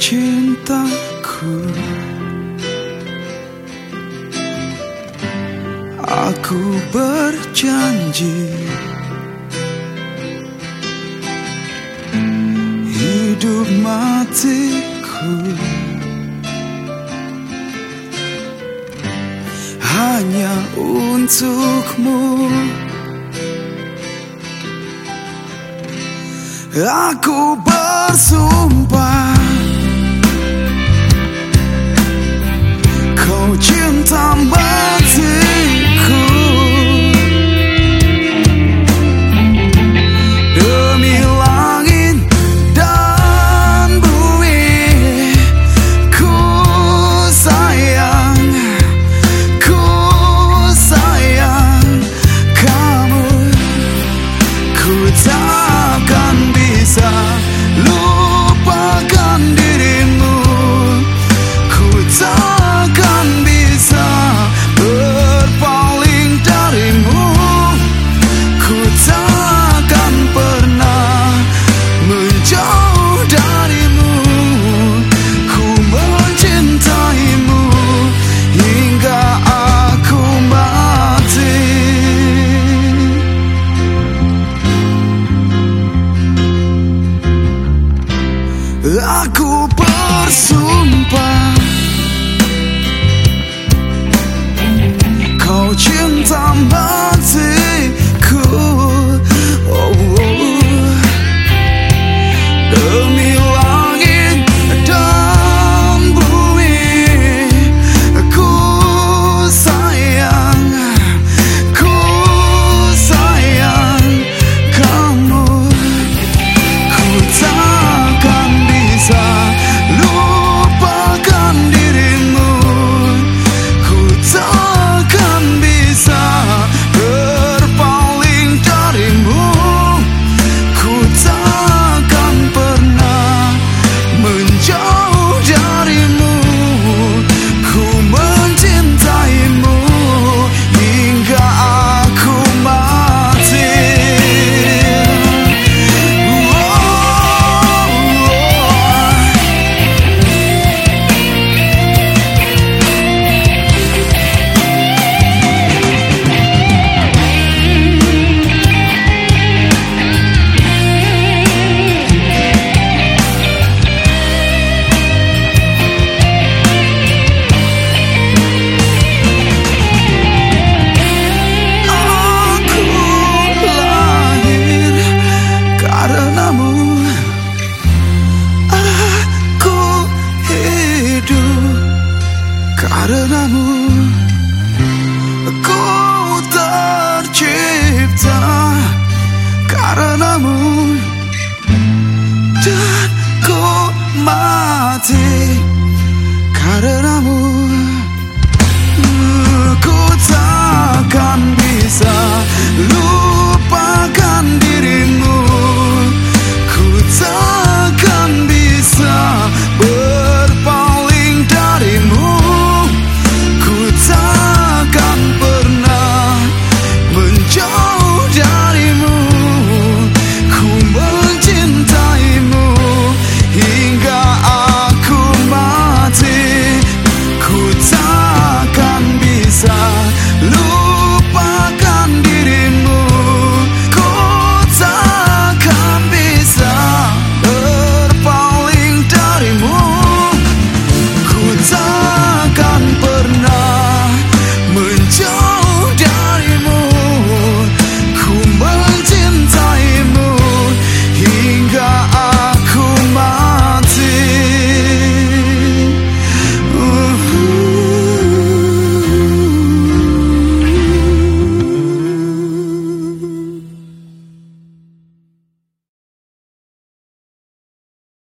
cintaku. Aku berjanji Hidup matiku. Hanya untukmu. Aku bersumpah. Somebody. bersumpah. Kau cinta matiku mati karena karenamu Ku takkan bisa lupa